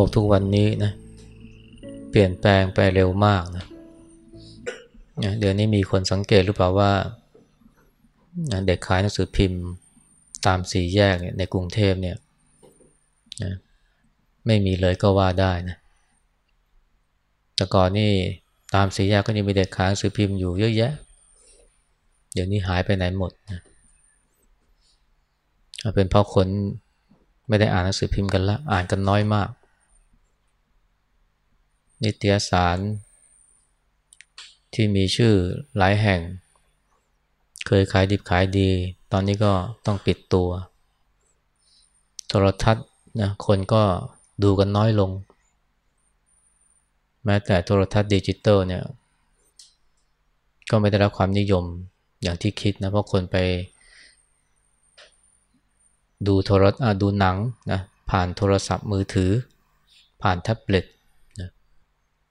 โลกทุกวันนี้นะเปลี่ยนแปลงไปเร็วมากนะเดี๋ยวนี้มีคนสังเกตหรือเปล่าว่าเด็กขายหนังสือพิมพ์ตามสี่แยกในกรุงเทพเนี่ยนะไม่มีเลยก็ว่าได้นะแต่ก่อนนี่ตามสี่แยกก็ยังมีเด็กขายหนังสือพิมพ์อยู่เยอะแยะ เดี๋ยวนี้หายไปไหนหมดนะเป็นเพราะคนไม่ได้อ่านหนังสือพิมพ์กันละ อ่านกันน้อยมาก นิตยสาร ที่มีชื่อหลายแห่ง เคยขายดิบขายดี ตอนนี้ก็ต้องปิดตัว โทรทัศน์นะคนก็ดูกันน้อยลง แม้แต่โทรทัศน์ดิจิตอลเนี่ยก็ไม่ได้รับความนิยมอย่างที่คิดนะ เพราะคนไป ดูโทรศัพท์ดูหนังนะผ่านโทรศัพท์มือถือ ผ่านแท็บเล็ต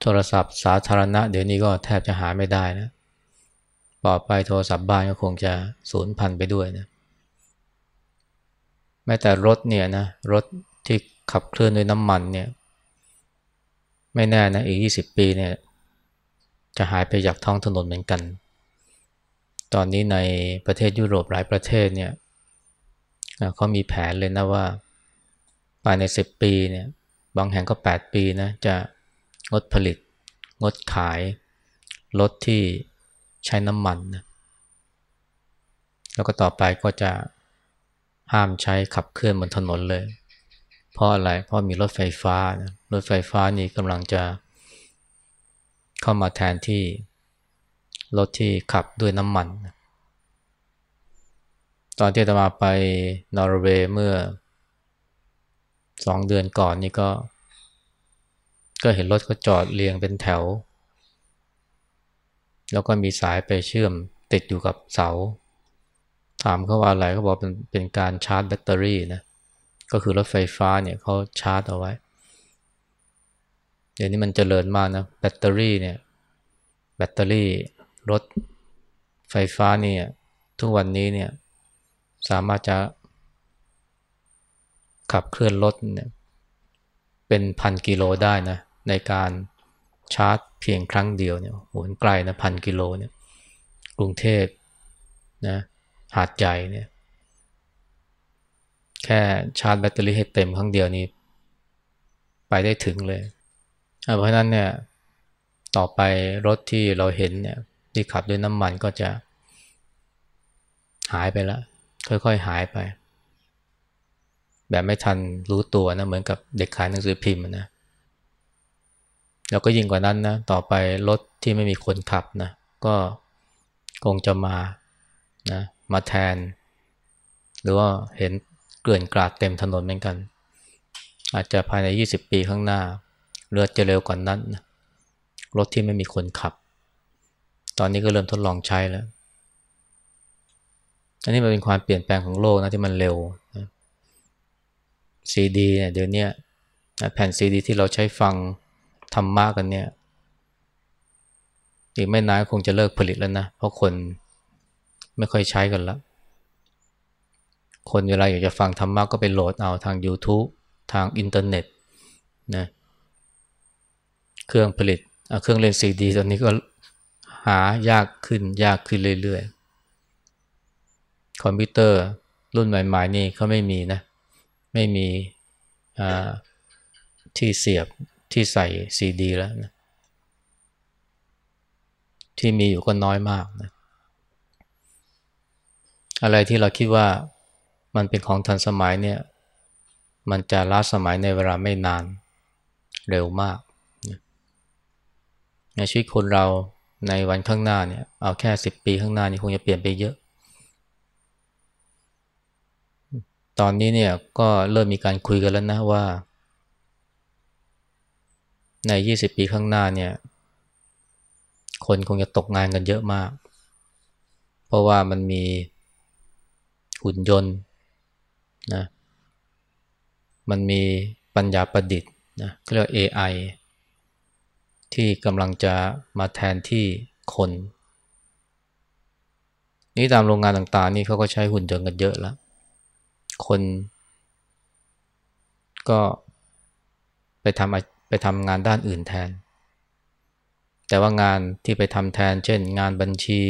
โทรศัพท์สาธารณะ เดี๋ยวนี้ก็แทบจะหาไม่ได้นะต่อไปโทรศัพท์บ้านก็คงจะสูญพันธุ์ไปด้วยนะแม้แต่รถเนี่ยนะรถที่ขับเคลื่อนด้วยน้ำมันเนี่ย ไม่แน่นะอีก 20 ปีเนี่ย จะหายไปจากท้องถนนเหมือนกัน ตอนนี้ในประเทศยุโรปหลายประเทศเนี่ยเขามีแผนเลยนะว่าภายใน 10 ปีเนี่ย บางแห่งก็ 8 ปีนะจะ งดผลิต งดขาย รถที่ใช้น้ำมันนะแล้วก็ต่อไปก็จะห้ามใช้ขับเคลื่อนบนถนนเลย เพราะอะไร เพราะมีรถไฟฟ้านะรถไฟฟ้านี่กำลังจะเข้ามาแทนที่รถที่ขับด้วยน้ำมัน ตอนที่ตมาไปนอร์เวย์เมื่อสองเดือนก่อนนี่ก็ ก็เห็นรถเขาจอดเรียงเป็นแถว แล้วก็มีสายไปเชื่อมติดอยู่กับเสา ถามเขาว่าอะไรเขาบอกเป็นเป็นการชาร์จแบตเตอรี่นะก็คือรถไฟฟ้าเนี่ยเขาชาร์จเอาไว้ เดี๋ยวนี้มันเจริญมากนะแบตเตอรี่เนี่ยแบตเตอรี่รถไฟฟ้าเนี่ยทุกวันนี้เนี่ยสามารถจะขับเคลื่อนรถเนี่ยเป็นพันกิโลได้นะ ในการชาร์จเพียงครั้งเดียวเนี่ยโหนไกลนะพันกิโลเนี่ยกรุงเทพนะหาดใหญ่เนี่ยแค่ชาร์จแบตเตอรี่ให้เต็มครั้งเดียวนี้ ไปได้ถึงเลยเพราะนั้นเนี่ยต่อไปรถที่เราเห็นเนี่ยที่ขับด้วยน้ำมันก็จะ หายไปล้วค่อยๆหายไป แบบไม่ทันรู้ตัวนะเหมือนกับเด็กขายหนังสือพิมพ์นะ แล้วก็ยิ่งกว่านั้นนะต่อไปรถที่ไม่มีคนขับนะก็คงจะมานะมาแทน หรือว่าเห็นเกลื่อนกลาดเต็มถนนเหมือนกัน อาจจะภายใน 20 ปีข้างหน้าเรือจะเร็วกว่านนั้นนะรถที่ไม่มีคนขับ ตอนนี้ก็เริ่มทดลองใช้แล้ว อันนี้มันเป็นความเปลี่ยนแปลงของโลกนะที่มันเร็วซีดีเนี่ยเดี๋ยวนี้แผ่นซีดีที่เราใช้ฟัง ธรรมะกันเนี่ยอีกไม่นานคงจะเลิกผลิตแล้วนะ เพราะคนไม่ค่อยใช้กันแล้วคนเวลาอยากจะฟังธรรมะก็ไป load เอาทาง YouTube ทางอินเทอร์เน็ตนะเครื่องผลิตเครื่องเล่นซีดีตอนนี้ก็หายากขึ้นยากขึ้นเรื่อยๆ คอมพิวเตอร์รุ่นใหม่ๆนี่เขาไม่มีนะ ไม่มีที่เสียบ ที่ใส่ซีดีแล้วนะที่มีอยู่ก็น้อยมากนะอะไรที่เราคิดว่ามันเป็นของทันสมัยเนี่ย มันจะล้าสมัยในเวลาไม่นานเร็วมากในชีวิตคนเราในวันข้างหน้าเนี่ย เอาแค่สิบปีข้างหน้านี่คงจะเปลี่ยนไปเยอะ ตอนนี้เนี่ยก็เริ่มมีการคุยกันแล้วนะว่า ใน 20 ปีข้างหน้าเนี่ย คนคงจะตกงานกันเยอะมาก เพราะว่ามันมีหุ่นยนต์นะ มันมีปัญญาประดิษฐ์นะเรียกว่า AI ที่กำลังจะมาแทนที่คน นี่ตามโรงงานต่างๆ นี่เขาก็ใช้หุ่นยนต์กันเยอะแล้ว คนก็ไปทำ ไปทำงานด้านอื่นแทน แต่ว่างานที่ไปทำแทน เช่น งานบัญชี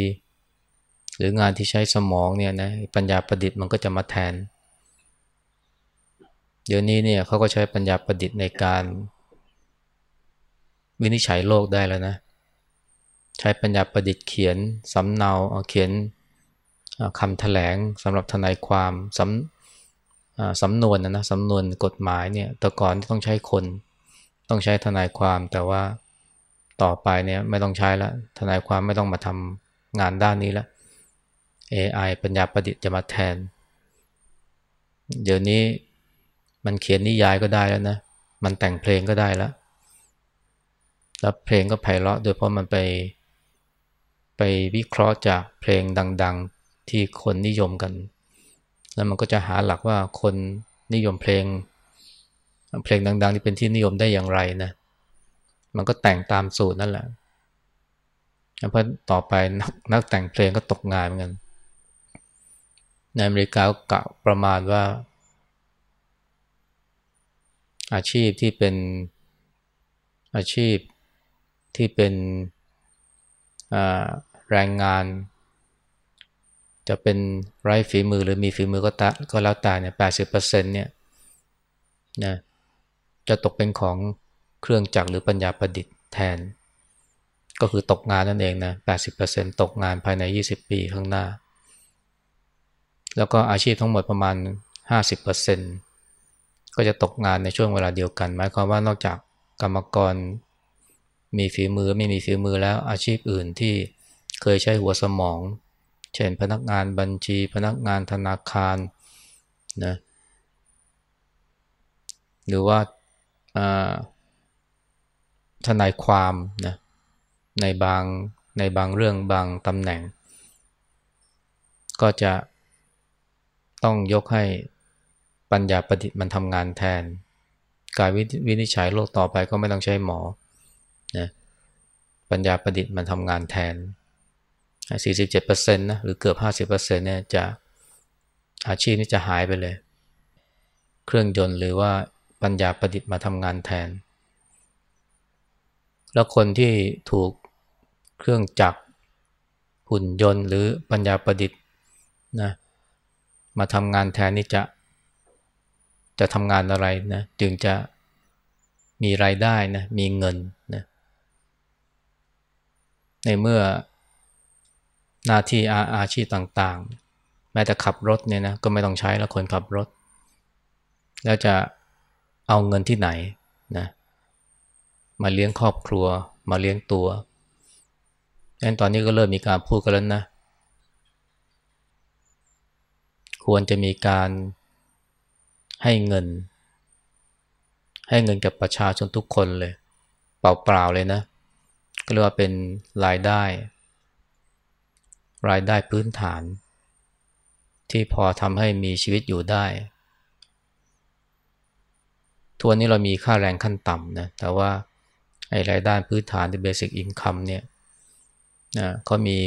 หรืองานที่ใช้สมองเนี่ยนะปัญญาประดิษฐ์มันก็จะมาแทน เดี๋ยวนี้เนี่ยเขาก็ใช้ปัญญาประดิษฐ์ในการวินิจฉัยโลกได้แล้วนะ ใช้ปัญญาประดิษฐ์เขียนสำเนาเขียนคำถแถลงสำหรับทนายความสำสำนวนนะนะสำนวนกฎหมายเนี่ยแต่ก่อนต้องใช้คน ต้องใช้ทนายความแต่ว่าต่อไปเนี่ยไม่ต้องใช้แล้วทนายความไม่ต้องมาทำงานด้านนี้แล้ว AI ปัญญาประดิษฐ์จะมาแทน เดี๋ยวนี้มันเขียนนิยายก็ได้แล้วนะ มันแต่งเพลงก็ได้แล้ว แล้วเพลงก็ไพเราะโดยเพราะมันไปไปวิเคราะห์จากเพลงดัง ๆที่คนนิยมกัน แล้วมันก็จะหาหลักว่าคนนิยมเพลง เพลงดังๆที่เป็นที่นิยมได้อย่างไรนะมันก็แต่งตามสูตรนั่นแหละเพราะต่อไปนักนักแต่งเพลงก็ตกงานเหมือนกันในอเมริกาก็กะประมาณว่า อาชีพที่เป็นอาชีพที่เป็นแรงงาน จะเป็นไร้ฝีมือหรือมีฝีมือก็ตะก็แล้วแต่เนี่ยแปดสิบเปอร์เซ็นต์เนี่ยนะ จะตกเป็นของเครื่องจักรหรือปัญญาประดิษฐ์แทน ก็คือตกงานนั่นเองนะแปดสิบเปอร์เซ็นต์ตกงานภายในยี่สิบปีข้างหน้า แล้วก็อาชีพทั้งหมดประมาณห้าสิบเปอร์เซ็นต์ก็จะตกงานในช่วงเวลาเดียวกัน หมายความว่านอกจากกรรมกรมีฝีมือไม่มีฝีมือแล้วอาชีพอื่นที่เคยใช้หัวสมอง เช่นพนักงานบัญชี พนักงานธนาคารนะหรือว่า ทนายความนะในบางในบางเรื่องบางตำแหน่ง ก็จะต้องยกให้ปัญญาประดิษฐ์มันทำงานแทน การวินิจฉัยโรคต่อไปก็ไม่ต้องใช้หมอนะปัญญาประดิษฐ์มันทำงานแทน 47%นะหรือเกือบ 50%เนี่ยจะอาชีพนี้จะหายไปเลย เครื่องยนต์หรือว่า ปัญญาประดิษฐ์มาทำงานแทน แล้วคนที่ถูกเครื่องจักรหุ่นยนต์ หรือปัญญาประดิษฐ์นะมาทำงานแทนนี่จะจะทำงานอะไรนะจึงจะมีรายได้นะมีเงินนะในเมื่อหน้าที่อาอาชีพต่างๆ แม้แต่ขับรถเนี่ยนะก็ไม่ต้องใช้แล้วคนขับรถ แล้วจะ เอาเงินที่ไหนนะมาเลี้ยงครอบครัว มาเลี้ยงตัวงั้นตอนนี้ก็เริ่มมีการพูดกันแล้วนะ ควรจะมีการให้เงิน ให้เงินกับประชาชนทุกคนเลย เปล่าๆเลยนะ ก็เรียกว่าเป็นรายได้ รายได้พื้นฐาน ที่พอทำให้มีชีวิตอยู่ได้ ทัวนนี้เรามีค่าแรงขั้นต่ำนะ แต่ว่าไอ้รายได้พื้นฐานที่เบสิกอินคัมเนี่ยนะเขามี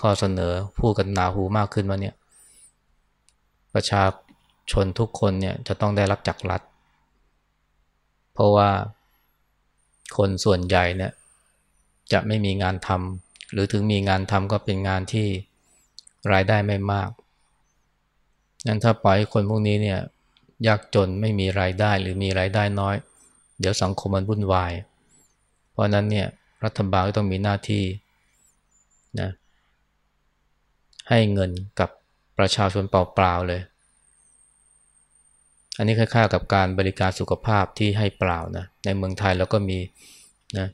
ข้อเสนอพูดกันหนาหูมากขึ้นว่าเนี่ย ประชาชนทุกคนเนี่ยจะต้องได้รับจากรัฐ เพราะว่าคนส่วนใหญ่เนี่ยจะไม่มีงานทำหรือถึงมีงานทำก็เป็นงานที่รายได้ไม่มากนั้นถ้าปล่อยคนพวกนี้เนี่ย ยากจนไม่มีรายได้หรือมีรายได้น้อย เดี๋ยวสังคมมันวุ่นวาย เพราะนั้นเนี่ยรัฐบาลก็ต้องมีหน้าที่นะให้เงินกับประชาชนเปล่าๆเลย อันนี้คล้ายๆกับการบริการสุขภาพที่ให้เปล่านะในเมืองไทยแล้วก็มีนะ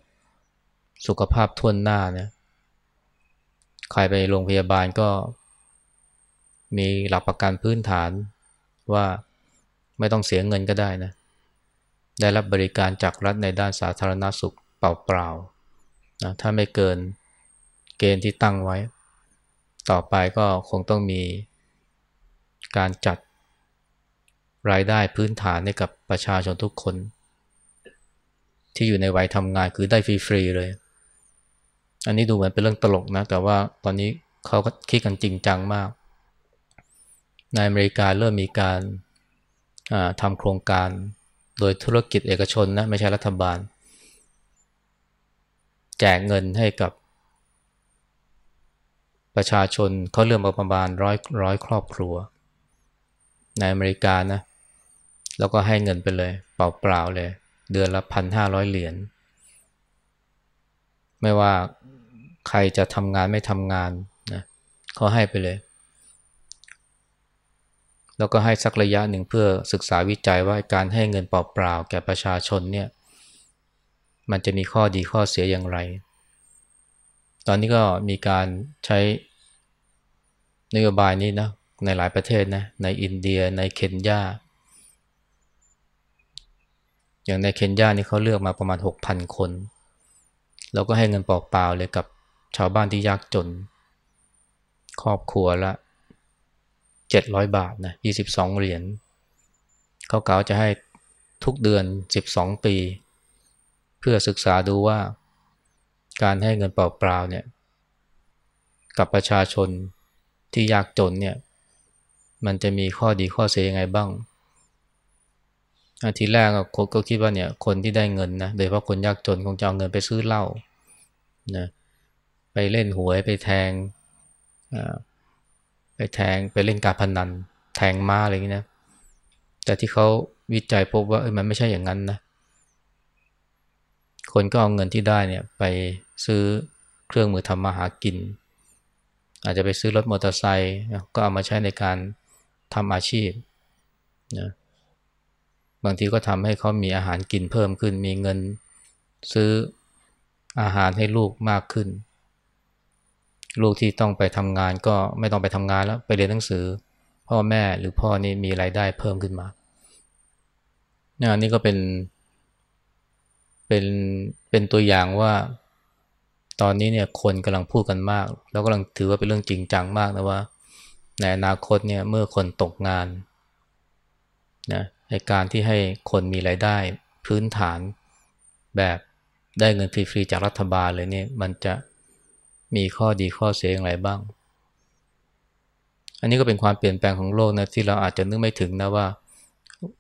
สุขภาพทวนหน้านี่ยใครไปโรงพยาบาลก็มีหลักประกันพื้นฐานว่า ไม่ต้องเสียเงินก็ได้นะ ได้รับบริการจากรัฐในด้านสาธารณาสุขเปล่าๆนะถ้าไม่เกินเกณฑ์ที่ตั้งไว้ ต่อไปก็คงต้องมีการจัดรายได้พื้นฐานให้กับประชาชนทุกคน ที่อยู่ในวัยทำงานคือได้ฟรีๆเลย อันนี้ดูเหมือนเป็นเรื่องตลกนะ แต่ว่าตอนนี้เขาก็คิดกันจริงจังมาก ในอเมริกาเริ่มมีการ ทำโครงการโดยธุรกิจเอกชนนะไม่ใช่รัฐบาล แจกเงินให้กับ ประชาชนเขาเรื่องประมาณร้อยร้อยครอบครัว ในอเมริกานะแล้วก็ให้เงินไปเลย เปล่าๆเลย เดือนละพันห้าร้อยเหรียญไม่ว่าใครจะทำงานไม่ทำงานนะเขาให้ไปเลย แล้วก็ให้สักระยะหนึ่งเพื่อศึกษาวิจัยว่าการให้เงินเปล่าๆแก่ประชาชนเนี่ยมันจะมีข้อดีข้อเสียอย่างไร ตอนนี้ก็มีการใช้นโยบายนี้นะในหลายประเทศนะในอินเดียในเคนยาอย่างในเคนยานี่เขาเลือกมาประมาณ 6,000 คน แล้วก็ให้เงินเปล่าๆเลยกับชาวบ้านที่ยากจน ครอบครัวละ 700 บาทนะ22 เหรียญเขากล่าวจะให้ทุกเดือน 12 ปี เพื่อศึกษาดูว่า การให้เงินเปล่าๆเนี่ยกับประชาชนที่ยากจนเนี่ยมันจะมีข้อดีข้อเสียยังไงบ้างทีแรกคนก็คิดว่าเนี่ยคนที่ได้เงินนะโดยเฉพาะคนยากจนคงจะเอาเงินไปซื้อเหล้านะไปเล่นหวยไปแทง ไปแทงไปเล่นการพนัน แทงม้าอะไรอย่างนี้นะ แต่ที่เขาวิจัยพบว่าเออมันไม่ใช่อย่างนั้นนะ คนก็เอาเงินที่ได้เนี่ยไปซื้อเครื่องมือทำมาหากิน อาจจะไปซื้อรถมอเตอร์ไซค์ก็เอามาใช้ในการทำอาชีพนะบางทีก็ทำให้เขามีอาหารกินเพิ่มขึ้น มีเงินซื้ออาหารให้ลูกมากขึ้น ลูกที่ต้องไปทำงานก็ไม่ต้องไปทำงานแล้วไปเรียนหนังสือ พ่อแม่หรือพ่อนี่มีรายได้เพิ่มขึ้นมานี่นี่ก็เป็น เป็นเป็นตัวอย่างว่า ตอนนี้เนี่ยคนกำลังพูดกันมาก แล้วกำลังถือว่าเป็นเรื่องจริงจังมากนะว่าในอนาคตเนี่ยเมื่อคนตกงานนะในการที่ให้คนมีรายได้พื้นฐานแบบได้เงินฟรีๆจากรัฐบาลเลยเนี่ยมันจะ มีข้อดีข้อเสียอย่างไรบ้าง อันนี้ก็เป็นความเปลี่ยนแปลงของโลกนะที่เราอาจจะนึกไม่ถึงนะว่า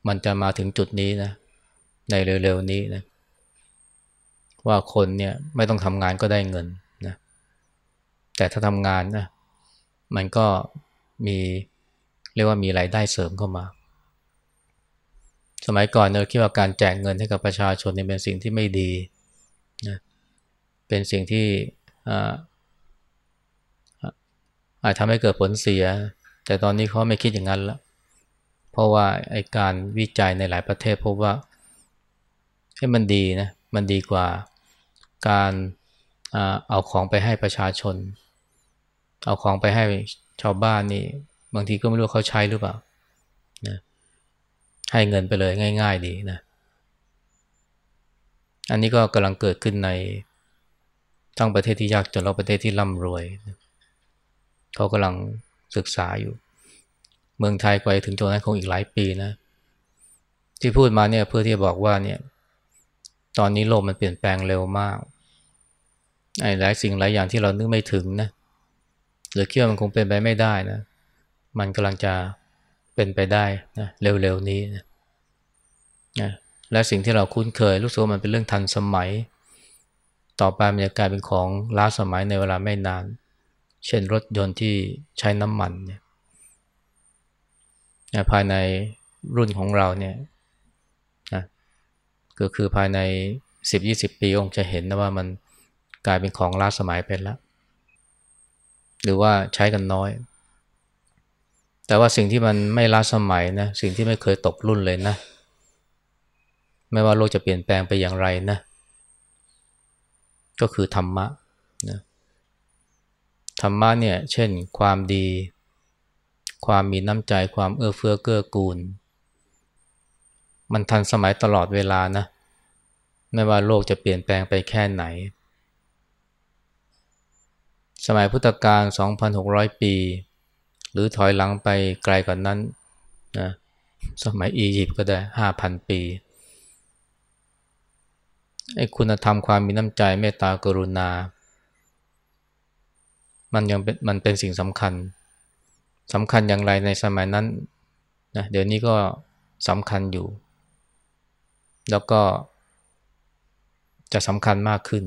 มันจะมาถึงจุดนี้นะในเร็วๆนี้นะว่าคนเนี่ยไม่ต้องทำงานก็ได้เงินนะแต่ถ้าทำงานนะมันก็มีเรียกว่ามีรายได้เสริมเข้ามา สมัยก่อนเราคิดว่าการแจกเงินให้กับประชาชนเนี่ยเป็นสิ่งที่ไม่ดีนะเป็นสิ่งที่ อาจทำให้เกิดผลเสีย แต่ตอนนี้เขาไม่คิดอย่างนั้นแล้วเพราะว่าไอการวิจัยในหลายประเทศพบว่าให้มันดีนะมันดีกว่าการเอาของไปให้ประชาชน เอาของไปให้ชาวบ้านนี่ บางทีก็ไม่รู้เขาใช้หรือเปล่านะให้เงินไปเลยง่าย ๆ ดีนะอันนี้ก็กำลังเกิดขึ้นในทั้งประเทศที่ยากจนและประเทศที่ร่ำรวย เขากำลังศึกษาอยู่ เมืองไทยไปถึงจุดนั้นคงอีกหลายปีนะ ที่พูดมาเนี่ยเพื่อที่จะบอกว่าเนี่ยตอนนี้โลกมันเปลี่ยนแปลงเร็วมากไอ้หลายสิ่งหลายอย่างที่เรานึกไม่ถึงนะหรือคิดว่ามันคงเป็นไปไม่ได้นะ มันกำลังจะเป็นไปได้นะเร็วๆนี้นะนะและสิ่งที่เราคุ้นเคยรู้สึกว่ามันเป็นเรื่องทันสมัย ต่อไปมันจะกลายเป็นของล้าสมัยในเวลาไม่นาน เช่นรถยนต์ที่ใช้น้ำมันเนี่ยภายในรุ่นของเราเนี่ยนะก็คือภายใน 10-20 ปีองค์จะเห็นนะว่ามันกลายเป็นของล้าสมัยไปแล้ว หรือว่าใช้กันน้อย แต่ว่าสิ่งที่มันไม่ล้าสมัยนะสิ่งที่ไม่เคยตกรุ่นเลยนะ ไม่ว่าโลกจะเปลี่ยนแปลงไปอย่างไรนะ ก็คือธรรมะนะ ธรรมะเนี่ยเช่นความดี ความมีน้ำใจความเอื้อเฟื้อเกื้อกูล มันทันสมัยตลอดเวลานะ ไม่ว่าโลกจะเปลี่ยนแปลงไปแค่ไหน สมัยพุทธกาล 2,600 ปี หรือถอยหลังไปไกลกว่านนั้นนะสมัยอียิปต์ก็ได้ห้าพันปีไอ้คุณธรรมความมีน้ำใจเมตตากรุณา มันยังเป็นมันเป็นสิ่งสำคัญสำคัญอย่างไรในสมัยนั้นนะเดี๋ยวนี้ก็สำคัญอยู่ แล้วก็จะสำคัญมากขึ้น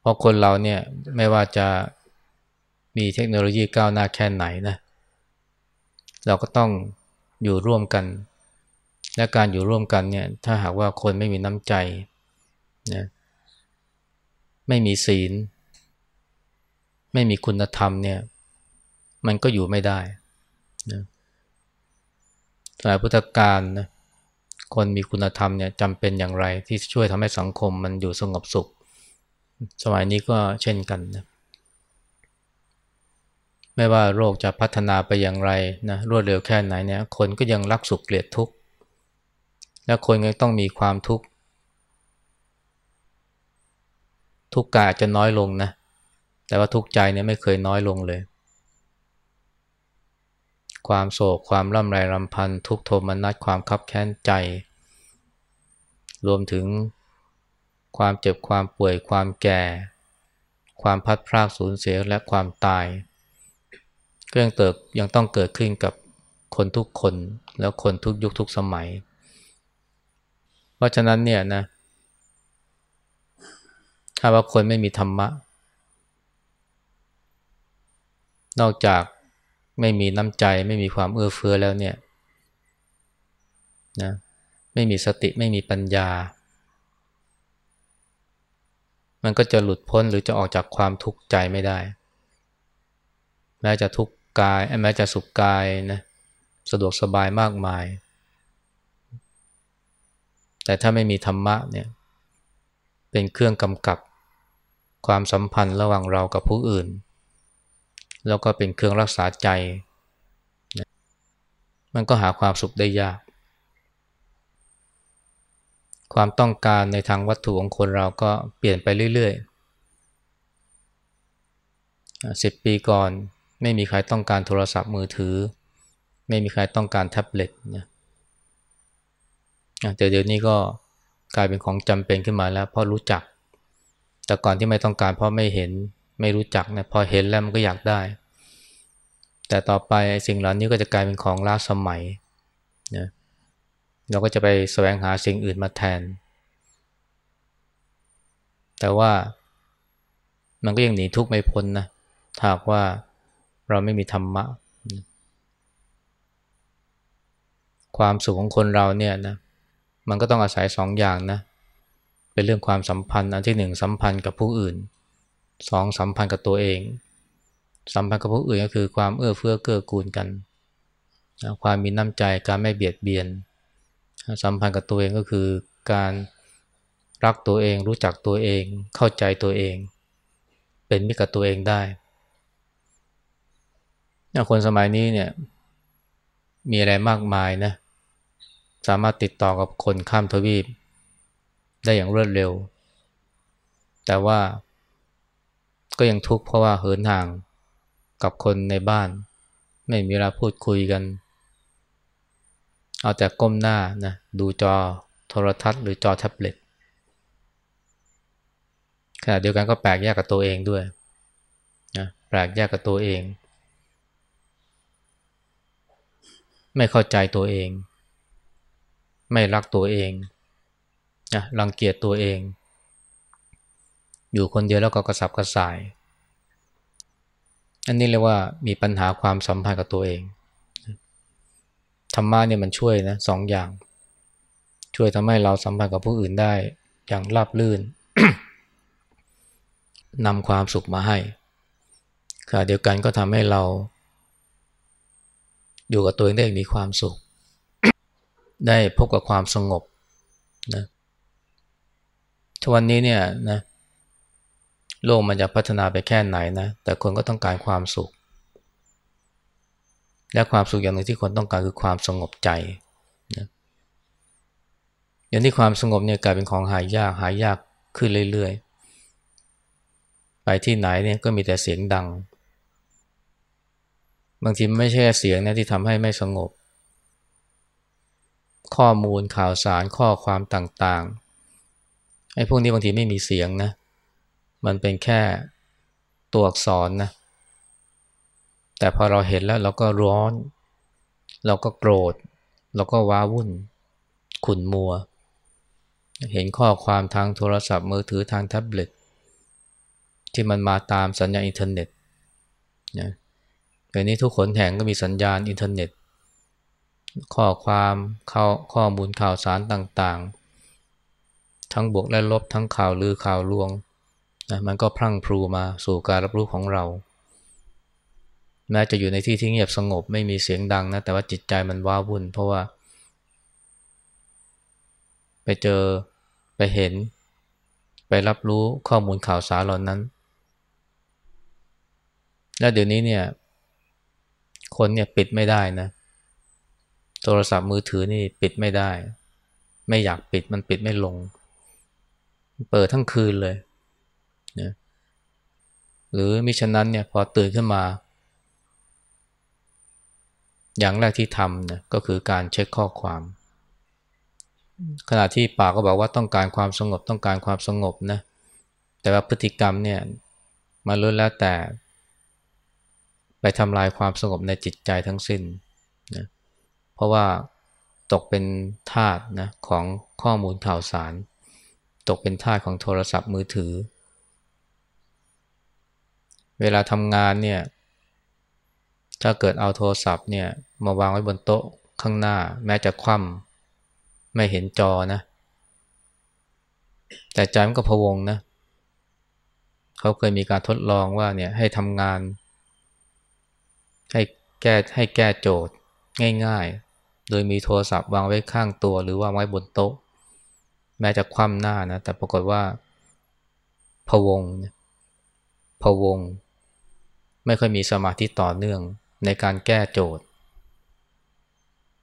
เพราะคนเราเนี่ยไม่ว่าจะมีเทคโนโลยีก้าวหน้าแค่ไหนนะเราก็ต้องอยู่ร่วมกัน และการอยู่ร่วมกันเนี่ยถ้าหากว่าคนไม่มีน้ำใจนะไม่มีศีล ไม่มีคุณธรรมเนี่ย มันก็อยู่ไม่ได้นะสมัยพุทธกาลนะคนมีคุณธรรมเนี่ยจำเป็นอย่างไรที่ช่วยทำให้สังคมมันอยู่สงบสุข สมัยนี้ก็เช่นกันนะไม่ว่าโรคจะพัฒนาไปอย่างไรนะรวดเร็วแค่ไหนเนี่ย คนก็ยังรักสุขเกลียดทุกข์และคนก็ต้องมีความทุกข์ทุกข์กาจะน้อยลงนะ แต่ว่าทุกข์ใจเนี่ยไม่เคยน้อยลงเลย ความโศกความร่ำไรรำพันทุกโทมนัสความคับแค้นใจ รวมถึงความเจ็บความป่วยความแก่ ความพัดพรากสูญเสียและความตาย ก็ยังเติบยังต้องเกิดขึ้นกับคนทุกคนแล้วคนทุกยุคทุกสมัย เพราะฉะนั้นเนี่ยนะถ้าว่าคนไม่มีธรรมะ นอกจากไม่มีน้ำใจไม่มีความเอื้อเฟื้อแล้วเนี่ยนะไม่มีสติไม่มีปัญญา มันก็จะหลุดพ้นหรือจะออกจากความทุกข์ใจไม่ได้ แม้จะทุกข์กายแม้จะสุขกายนะสะดวกสบายมากมาย แต่ถ้าไม่มีธรรมะเนี่ยเป็นเครื่องกำกับความสัมพันธ์ระหว่างเรากับผู้อื่น แล้วก็เป็นเครื่องรักษาใจ มันก็หาความสุขได้ยาก ความต้องการในทางวัตถุของคนเราก็เปลี่ยนไปเรื่อยๆสิบปีก่อนไม่มีใครต้องการโทรศัพท์มือถือ ไม่มีใครต้องการแท็บเล็ตนะแต่เดี๋ยวนี้ก็กลายเป็นของจำเป็นขึ้นมาแล้วเพราะรู้จัก แต่ก่อนที่ไม่ต้องการเพราะไม่เห็น ไม่รู้จักนะพอเห็นแล้วมันก็อยากได้ แต่ต่อไปสิ่งเหล่านี้ก็จะกลายเป็นของล้าสมัยนะเราก็จะไปแสวงหาสิ่งอื่นมาแทน แต่ว่ามันก็ยังหนีทุกข์ไม่พ้นนะหากว่าเราไม่มีธรรมะ ความสุขของคนเราเนี่ยนะมันก็ต้องอาศัยสองอย่างนะเป็นเรื่องความสัมพันธ์อันที่หนึ่งสัมพันธ์กับผู้อื่น สองสัมพันธ์กับตัวเอง สัมพันธ์กับผู้อื่นก็คือความเอื้อเฟื้อเกื้อกูลกันความมีน้ำใจการไม่เบียดเบียน สัมพันธ์กับตัวเองก็คือการรักตัวเองรู้จักตัวเองเข้าใจตัวเอง เป็นมิตรกับตัวเองได้คนสมัยนี้เนี่ยมีอะไรมากมายนะสามารถติดต่อกับคนข้ามทวีป ได้อย่างรวดเร็ว แต่ว่า ก็ยังทุกข์เพราะว่าเหินห่างกับคนในบ้าน ไม่มีเวลาพูดคุยกัน เอาแต่ก้มหน้านะดูจอโทรทัศน์หรือจอแท็บเล็ตขณะเดียวกันก็แปลกแยกกับตัวเองด้วยนะแปลกแยกกับตัวเอง ไม่เข้าใจตัวเอง ไม่รักตัวเองนะรังเกียจตัวเอง อยู่คนเดียวแล้วก็กระสับกระส่าย อันนี้เรียกว่ามีปัญหาความสัมพันธ์กับตัวเอง ธรรมะเนี่ยมันช่วยนะสองอย่าง ช่วยทำให้เราสัมพันธ์กับผู้อื่นได้อย่างราบลื่นนำความสุขมาให้ขณะเดียวกันก็ทำให้เรา อยู่กับตัวเองได้มีความสุข ได้พบกับความสงบนะทุกวันนี้เนี่ยนะ โลกมันจะพัฒนาไปแค่ไหนนะ แต่คนก็ต้องการความสุข และความสุขอย่างหนึ่งที่คนต้องการคือความสงบใจนะอย่างที่ความสงบเนี่ยกลายเป็นของหายากหายากขึ้นเรื่อยๆ ไปที่ไหนเนี่ยก็มีแต่เสียงดัง บางทีไม่ใช่เสียงนะที่ทำให้ไม่สงบ ข้อมูลข่าวสารข้อความต่างๆไอ้พวกนี้บางทีไม่มีเสียงนะ มันเป็นแค่ตัวอักษรนะ แต่พอเราเห็นแล้วเราก็ร้อน เราก็โกรธ เราก็ว้าวุ่น ขุ่นมัว เห็นข้อความทางโทรศัพท์มือถือทางแท็บเล็ตที่มันมาตามสัญญาณอินเทอร์เน็ตนะเดี๋ยวนี้ทุกหนแห่งก็มีสัญญาณอินเทอร์เน็ต ข้อความข้าข้อมูลข่าวสารต่างๆ ทั้งบวกและลบทั้งข่าวลือข่าวลวง นะมันก็พรั่งพรูมาสู่การรับรู้ของเรา แม้จะอยู่ในที่ที่เงียบสงบไม่มีเสียงดังนะแต่ว่าจิตใจมันว้าวุ่น เพราะว่า ไปเจอไปเห็น ไปรับรู้ข้อมูลข่าวสารเหล่านั้น และเดี๋ยวนี้เนี่ย คนเนี่ยปิดไม่ได้นะ โทรศัพท์มือถือนี่ปิดไม่ได้ ไม่อยากปิดมันปิดไม่ลง เปิดทั้งคืนเลย นะหรือมิฉะนั้นเนี่ยพอตื่นขึ้นมา อย่างแรกที่ทำนะก็คือการเช็คข้อความ ขณะที่ปากก็บอกว่าต้องการความสงบต้องการความสงบนะแต่ว่าพฤติกรรมเนี่ยมาล้วนแล้วแต่ ไปทำลายความสงบในจิตใจทั้งสิ้นนะเพราะว่าตกเป็นทาสนะของข้อมูลข่าวสาร ตกเป็นทาสของโทรศัพท์มือถือ เวลาทำงานเนี่ย ถ้าเกิดเอาโทรศัพท์เนี่ย มาวางไว้บนโต๊ะข้างหน้า แม้จะคว่ำไม่เห็นจอนะ แต่ใจมันก็พวงนะ เขาเคยมีการทดลองว่าเนี่ยให้ทำงาน ให้แก้ให้แก้โจทย์ง่ายๆ โดยมีโทรศัพท์วางไว้ข้างตัวหรือวางไว้บนโต๊ะ แม้จะคว่ำหน้านะ แต่ปรากฏว่าพวงพวง ไม่ค่อยมีสมาธิต่อเนื่องในการแก้โจทย์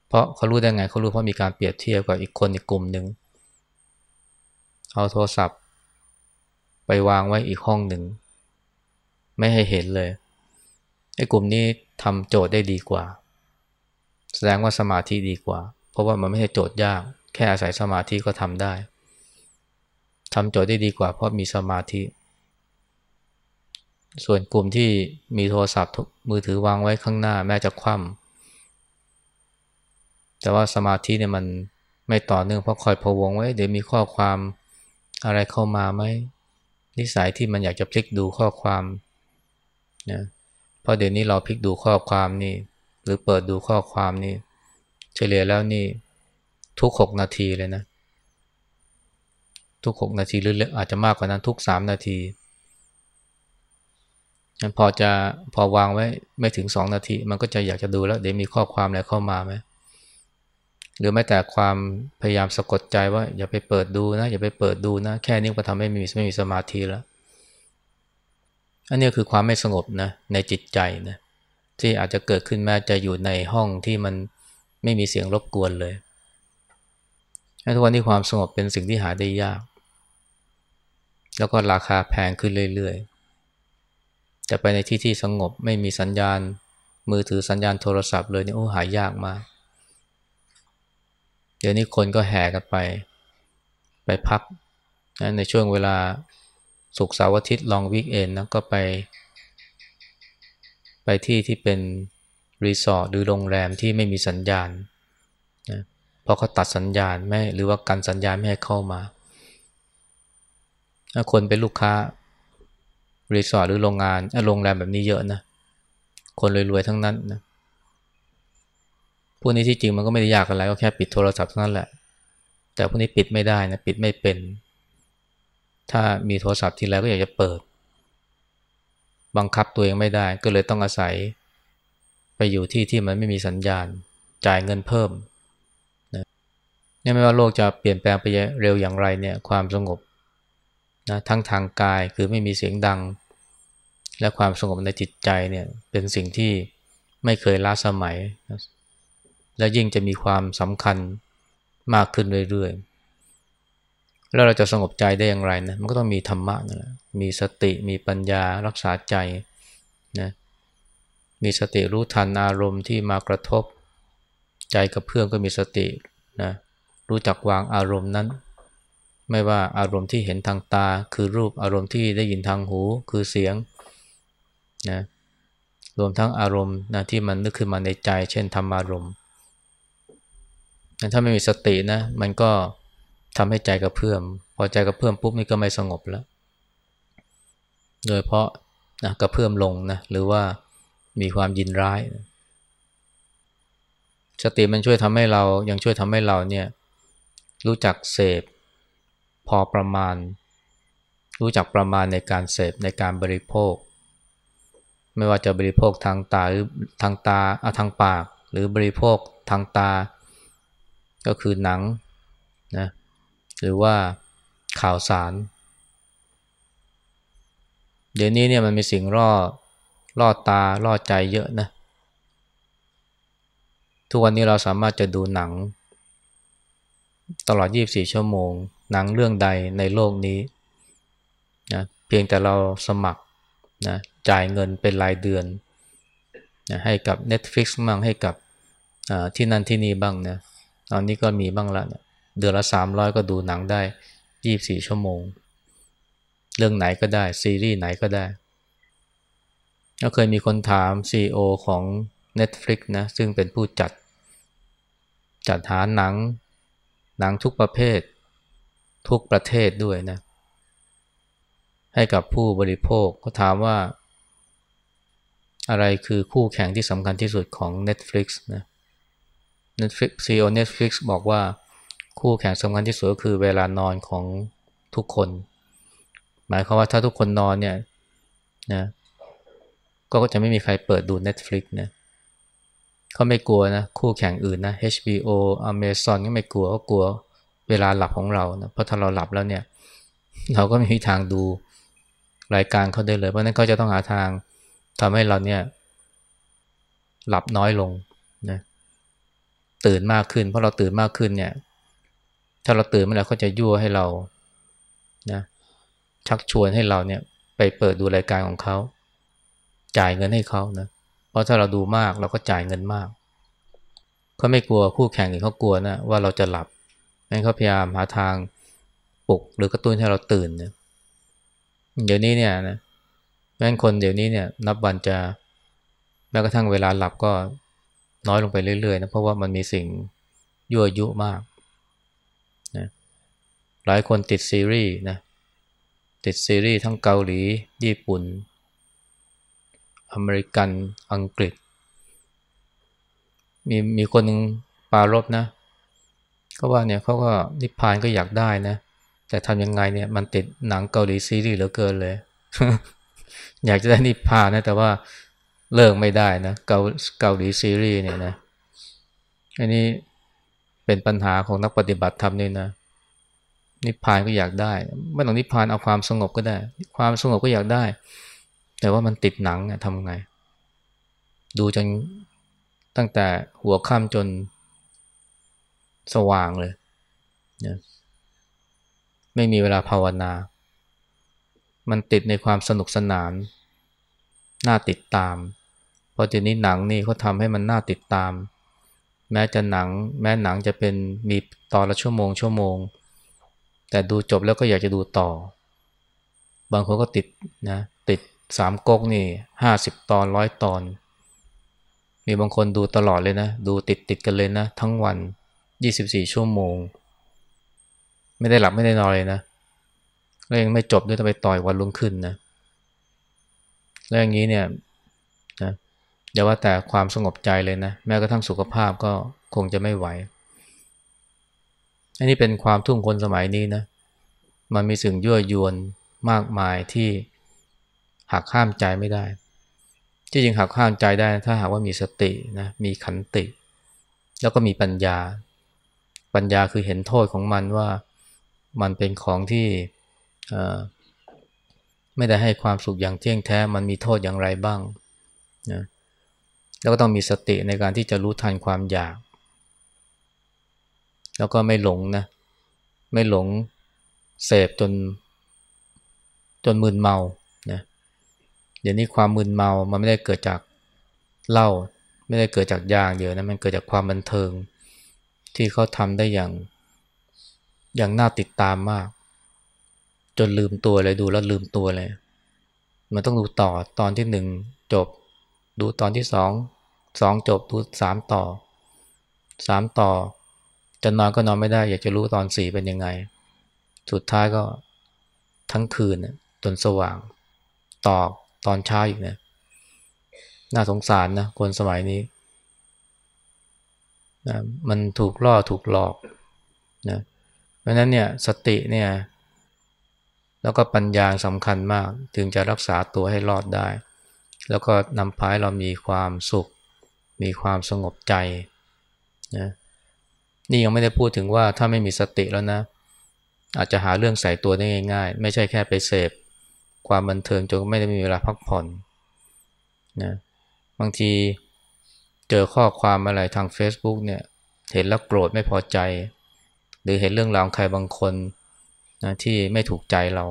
เพราะเขารู้ได้ไงเขารู้เพราะมีการเปรียบเทียบกับอีกคนอีกกลุ่มหนึ่งเอาโทรศัพท์ ไปวางไว้อีกห้องหนึ่ง ไม่ให้เห็นเลยไอ้กลุ่มนี้ทำโจทย์ได้ดีกว่า แสดงว่าสมาธิดีกว่า เพราะว่ามันไม่ใช่โจทย์ยาก แค่อาศัยสมาธิก็ทำได้ทำโจทย์ได้ดีกว่าเพราะมีสมาธิ ส่วนกลุ่มที่มีโทรศัพท์มือถือวางไว้ข้างหน้าแม้จะคว่ำแต่ว่าสมาธิเนี่ยมันไม่ต่อเนื่องเพราะคอยพะวงไว้ เดี๋ยวมีข้อความอะไรเข้ามาไหมนิสัยที่มันอยากจะพลิกดูข้อความนะเพราะเดี๋ยวนี้เราพลิกดูข้อความนี่ หรือเปิดดูข้อความนี่ เฉลี่ยแล้วนี่ทุกหกนาทีเลยนะ ทุกหกนาทีหรืออาจจะมากกว่านั้นทุกสามนาที พอจะพอวางไว้ไม่ถึงสองนาที มันก็จะอยากจะดูแล้ว เดี๋ยวมีข้อความอะไรเข้ามาไหมหรือแม้แต่ความพยายามสะกดใจว่า อย่าไปเปิดดูนะ อย่าไปเปิดดูนะ แค่นี้ก็ทำให้ไม่มีไม่มีสมาธิแล้ว อันนี้คือความไม่สงบนะในจิตใจนะที่อาจจะเกิดขึ้นแม้จะอยู่ในห้องที่มันไม่มีเสียงรบกวนเลยทุกวันนี้ความสงบเป็นสิ่งที่หาได้ยาก แล้วก็ราคาแพงขึ้นเรื่อยๆ จะไปในที่ที่สงบไม่มีสัญญาณ มือถือสัญญาณโทรศัพท์เลยนี่โอ้หายากมาก เดี๋ยวนี้คนก็แห่กันไป ไปพักนะในช่วงเวลาสุกเสาร์อาทิตย์ลองวิกเอนนะก็ไป ไปที่ที่เป็นรีสอร์ทหรือโรงแรมที่ไม่มีสัญญาณนะเพราะเขาตัดสัญญาณไม่หรือว่ากันสัญญาณไม่ให้เข้ามา ถ้าคนเป็นลูกค้า รีสอร์ทหรือโรงงานโรงแรมแบบนี้เยอะนะ คนรวยๆทั้งนั้นนะพวกนี้ที่จริงมันก็ไม่ได้ยากอะไรก็แค่ปิดโทรศัพท์เท่านั้นแหละ แต่พวกนี้ปิดไม่ได้นะปิดไม่เป็น ถ้ามีโทรศัพท์ทีไรก็อยากจะเปิด บังคับตัวเองไม่ได้ ก็เลยต้องอาศัย ไปอยู่ที่ที่มันไม่มีสัญญาณ จ่ายเงินเพิ่มนะนี่ไม่ว่าโลกจะเปลี่ยนแปลงไปเร็วอย่างไรเนี่ยความสงบนะทั้งทางกายคือไม่มีเสียงดัง และความสงบในจิตใจเนี่ยเป็นสิ่งที่ไม่เคยล้าสมัย และยิ่งจะมีความสำคัญมากขึ้นเรื่อยๆ แล้วเราจะสงบใจได้อย่างไรนะมันก็ต้องมีธรรมะนะมีสติมีปัญญารักษาใจนะมีสติรู้ทันอารมณ์ที่มากระทบ ใจกับเพื่อนก็มีสตินะรู้จักวางอารมณ์นั้น ไม่ว่าอารมณ์ที่เห็นทางตาคือรูปอารมณ์ที่ได้ยินทางหูคือเสียง นะรวมทั้งอารมณ์นะที่มันนึกขึ้นมาในใจ เช่นธรรมารมณ์ถ้าไม่มีสตินะ มันก็ทำให้ใจกระเพื่อม พอใจกระเพื่อมปุ๊บนี่ก็ไม่สงบแล้ว โดยเพราะนะกระเพื่อมลงนะหรือว่ามีความยินร้ายสติมันช่วยทำให้เรายังช่วยทำให้เราเนี่ยรู้จักเสพพอประมาณ รู้จักประมาณในการเสพในการบริโภค ไม่ว่าจะบริโภคทางตาหรือทางตาทางปาก หรือบริโภคทางตา ก็คือหนังนะหรือว่าข่าวสาร เดี๋ยวนี้เนี่ยมันมีสิ่งล่อล่อตาล่อใจเยอะนะทุกวันนี้เราสามารถจะดูหนัง ตลอด 24 ชั่วโมง หนังเรื่องใดในโลกนี้นะเพียงแต่เราสมัคร นะจ่ายเงินเป็นรายเดือนนะให้กับ Netflix บ้างให้กับที่นั่นที่นี่บ้างนะตอนนี้ก็มีบ้างล้วนะเดือนละ 300 ก็ดูหนังได้ 24 ชั่วโมง เรื่องไหนก็ได้ ซีรีส์ไหนก็ได้ก็เคยมีคนถาม CEO ของ Netflix นะซึ่งเป็นผู้จัด จัดหาหนัง หนังทุกประเภท ทุกประเทศด้วยนะ ให้กับผู้บริโภคเขาถามว่า อะไรคือคู่แข่งที่สำคัญที่สุดของ Netflix นะ Netflix CEO Netflix บอกว่าคู่แข่งสำคัญที่สุดก็คือเวลานอนของทุกคน หมายความว่าถ้าทุกคนนอนเนี่ยนะก็จะไม่มีใครเปิดดู Netflix นะเขาไม่กลัวนะ คู่แข่งอื่นนะ HBO Amazon ก็ไม่กลัวก็กลัวเวลาหลับของเรานะเพราะถ้าเราหลับแล้วเนี่ย เราก็ไม่มีทางดู รายการเขาได้เลย เพราะนั้นเขาจะต้องหาทางทำให้เราเนี่ย หลับน้อยลงนะตื่นมากขึ้น เพราะเราตื่นมากขึ้นเนี่ย ถ้าเราตื่นเมื่อไหร่เขาจะยั่วให้เรานะชักชวนให้เราเนี่ย ไปเปิดดูรายการของเขา จ่ายเงินให้เขานะเพราะถ้าเราดูมากเราก็จ่ายเงินมากเขาไม่กลัวคู่แข่งอื่นเขากลัวนะว่าเราจะหลับงั้นเขาพยายามหาทางปลุกหรือกระตุ้นให้เราตื่นเนี่ย เดี๋ยวนี้เนี่ยนะงั้นคนเดี๋ยวนี้เนี่ย นับวันจะแม้กระทั่งเวลาหลับก็น้อยลงไปเรื่อยๆนะเพราะว่ามันมีสิ่งยั่วยุมากนะหลายคนติดซีรีส์นะติดซีรีส์ทั้งเกาหลี ญี่ปุ่น อเมริกันอังกฤษ มีมีคนหนึ่งปารบนะ ก็ว่าเนี่ยเขาก็นิพพานก็อยากได้นะ แต่ทำยังไงเนี่ยมันติดหนังเกาหลีซีรีส์เหลือเกินเลย อยากจะได้นิพพานนะ แต่ว่าเลิกไม่ได้นะเกาเกาหลีซีรีส์เนี่ยนะอันนี้เป็นปัญหาของนักปฏิบัติธรรมนี่นะนิพพานก็อยากได้ไม่ต้องนิพพานเอาความสงบก็ได้ ความสงบก็อยากได้ แต่ว่ามันติดหนังทำไง ดูจนตั้งแต่หัวค่ำจนสว่างเลยนะ ไม่มีเวลาภาวนา มันติดในความสนุกสนาน น่าติดตาม เพราะทีนี้หนังนี่เขาทำให้มันน่าติดตาม แม้จะหนัง แม้หนังจะเป็นมีตอนละชั่วโมง ชั่วโมง แต่ดูจบแล้วก็อยากจะดูต่อ บางคนก็ติดนะติดสามก๊กนี่ห้าสิบตอนร้อยตอน มีบางคนดูตลอดเลยนะ ดูติดติดกันเลยนะ ทั้งวันยี่สิบสี่ชั่วโมง ไม่ได้หลับไม่ได้นอนเลยนะแล้วยังไม่จบด้วยต้องไปต่อยวันรุ่งขึ้นนะแล้วอย่างนี้เนี่ยนะอย่าว่าแต่ความสงบใจเลยนะ แม้กระทั่งสุขภาพก็คงจะไม่ไหว อันนี้เป็นความทุ่มคนสมัยนี้นะ มันมีสิ่งยั่วยวนมากมายที่หักห้ามใจไม่ได้ ที่จริงหักห้ามใจได้ ถ้าหากว่ามีสตินะมีขันติ แล้วก็มีปัญญา ปัญญาคือเห็นโทษของมันว่า มันเป็นของที่ไม่ได้ให้ความสุขอย่างเที่ยงแท้ มันมีโทษอย่างไรบ้างนะแล้วก็ต้องมีสติในการที่จะรู้ทันความอยาก แล้วก็ไม่หลงนะ ไม่หลงเสพจนจนมึนเมานะเดี๋ยวนี้ความมึนเมา มันไม่ได้เกิดจากเหล้า ไม่ได้เกิดจากยางเดียวนะ มันเกิดจากความบันเทิง ที่เขาทำได้อย่าง อย่างน่าติดตามมาก จนลืมตัวเลยดูแล้วลืมตัวเลย มันต้องดูต่อตอนที่หนึ่งจบ ดูตอนที่สองสองจบดูสามต่อสามต่อจะนอนก็นอนไม่ได้ อยากจะรู้ตอนสี่เป็นยังไง สุดท้ายก็ทั้งคืนจนสว่างต่อตอนเช้าอีกนี่ยน่าสงสารนะคนสมัยนี้นะมันถูกล่อถูกหลอกนะ เพราะนั้นเนี่ยสติเนี่ยแล้วก็ปัญญาสำคัญมากถึงจะรักษาตัวให้รอดได้ แล้วก็นำพาให้เรามีความสุข มีความสงบใจนะนี่ยังไม่ได้พูดถึงว่าถ้าไม่มีสติแล้วนะ อาจจะหาเรื่องใส่ตัวได้ง่าย ๆ ไม่ใช่แค่ไปเสพความบันเทิงจนไม่ได้มีเวลาพักผ่อนนะบางทีเจอข้อความอะไรทาง Facebook เนี่ยเห็นแล้วโกรธไม่พอใจ หรือเห็นเรื่องราวใครบางคนนะที่ไม่ถูกใจเรา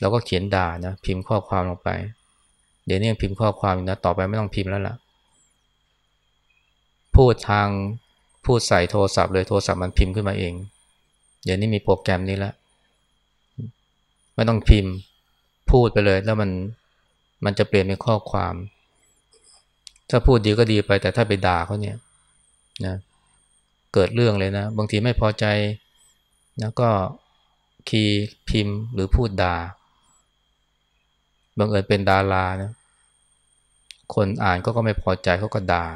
เราก็เขียนด่านะพิมพ์ข้อความลงไป เดี๋ยวนี้ยังพิมพ์ข้อความนะต่อไปไม่ต้องพิมพ์แล้วล่ะ พูดทางพูดใส่โทรศัพท์เลยโทรศัพท์มันพิมพ์ขึ้นมาเอง เดี๋ยวนี้มีโปรแกรมนี้แล้วไม่ต้องพิมพ์พูดไปเลย แล้วมันมันจะเปลี่ยนเป็นข้อความ ถ้าพูดดีก็ดีไปแต่ถ้าไปด่าเขาเนี่ยนะ เกิดเรื่องเลยนะ บางทีไม่พอใจนะก็คีย์พิมพ์หรือพูดด่าบังเอิญเป็นดารานะคนอ่านก็ก็ไม่พอใจเขาก็ด่า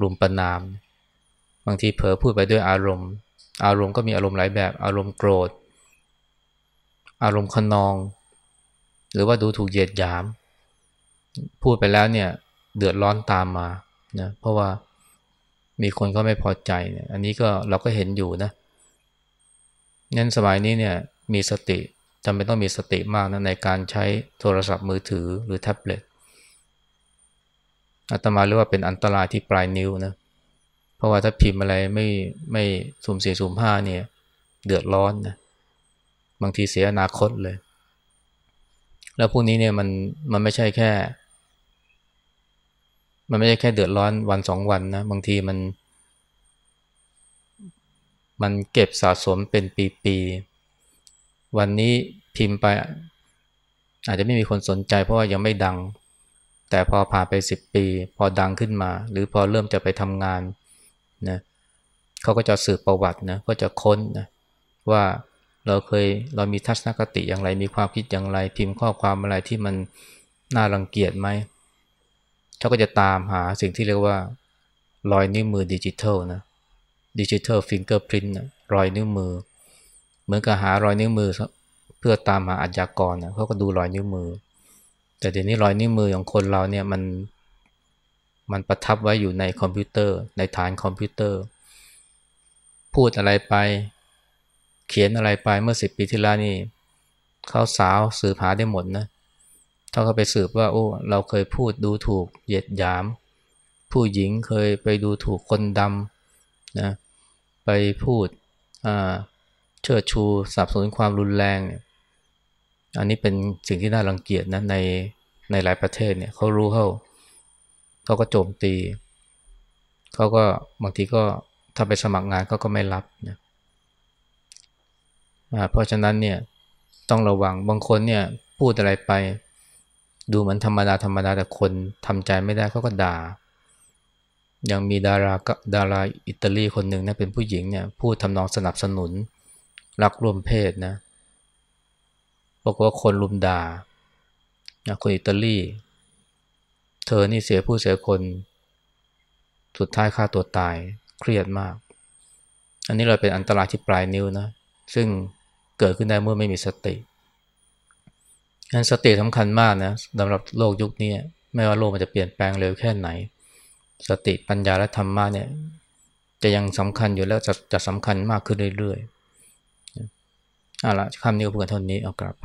รุมประนาม บางทีเผลอพูดไปด้วยอารมณ์ อารมณ์ก็มีอารมณ์หลายแบบ อารมณ์โกรธ อารมณ์ขนอง หรือว่าดูถูกเหยียดหยาม พูดไปแล้วเนี่ยเดือดร้อนตามมานะเพราะว่า มีคนก็ไม่พอใจเนี่ยอันนี้ก็เราก็เห็นอยู่นะงั้นสมัยนี้เนี่ยมีสติจำเป็นต้องมีสติมากนะในการใช้โทรศัพท์มือถือหรือแท็บเล็ตอาตมาเรียกว่าเป็นอันตรายที่ปลายนิ้วนะเพราะว่าถ้าพิมพ์อะไรไม่ไม่สุ่มสี่สุ่มห้าเนี่ยเดือดร้อนนะบางทีเสียอนาคตเลย แล้วพวกนี้เนี่ยมันมันไม่ใช่แค่ มันไม่ใช่แค่เดือดร้อนวันสองวันนะ บางทีมัน มันเก็บสะสมเป็นปีๆ วันนี้พิมพ์ไป อาจจะไม่มีคนสนใจเพราะว่ายังไม่ดัง แต่พอผ่านไปสิบปี พอดังขึ้นมา หรือพอเริ่มจะไปทำงานนะเขาก็จะสืบประวัตินะก็จะค้นนะว่าเราเคยเรามีทัศนคติอย่างไร มีความคิดอย่างไร พิมพ์ข้อความอะไรที่มันน่ารังเกียจไหม เขาก็จะตามหาสิ่งที่เรียกว่ารอยนิ้วมือดิจิทัลนะ digital fingerprint รอยนิ้วมือ เหมือนกับหารอยนิ้วมือ เพื่อตามหาอาชญากรนะเขาก็ดูรอยนิ้วมือ แต่เดี๋ยวนี้รอยนิ้วมือของคนเราเนี่ยมันมันประทับไว้อยู่ในคอมพิวเตอร์ ในฐานคอมพิวเตอร์ พูดอะไรไป เขียนอะไรไปเมื่อสิบปีที่แล้วนี่เขาสาวสืบหาได้หมดนะ ถ้าเขาไปสืบว่า โอ้ เราเคยพูดดูถูกเหยียดหยาม ผู้หญิงเคยไปดูถูกคนดำนะไปพูดเชิดชูสับสนุนความรุนแรงเนี่ยอันนี้เป็นสิ่งที่น่ารังเกียจนะในในหลายประเทศเนี่ยเขารู้เขาเขาก็โจมตี เขาก็บางทีก็ถ้าไปสมัครงานเขาก็ไม่รับนะเพราะฉะนั้นเนี่ยต้องระวังบางคนเนี่ยพูดอะไรไป ดูเหมือนธรรมดาธรรมดาแต่คนทำใจไม่ได้เขาก็ด่า ยังมีดาราดาราอิตาลีคนหนึ่งนะเป็นผู้หญิงเนี่ยพูดทำนองสนับสนุน รักร่วมเพศนะบอกว่าคนลุมด่าคนอิตาลี เธอนี่เสียผู้เสียคน สุดท้ายฆ่าตัวตายเครียดมาก อันนี้เราเป็นอันตรายที่ปลายนิ้วนะ ซึ่งเกิดขึ้นได้เมื่อไม่มีสติ นั้นสติสำคัญมากนะสำหรับโลกยุคนี้ไม่ว่าโลกมันจะเปลี่ยนแปลงเร็วแค่ไหน สติปัญญาและธรรมะเนี่ยจะยังสำคัญอยู่แล้วจะจะสำคัญมากขึ้นเรื่อยๆเอาละคำนี้ก็เพื่อเท่านี้เอากลับ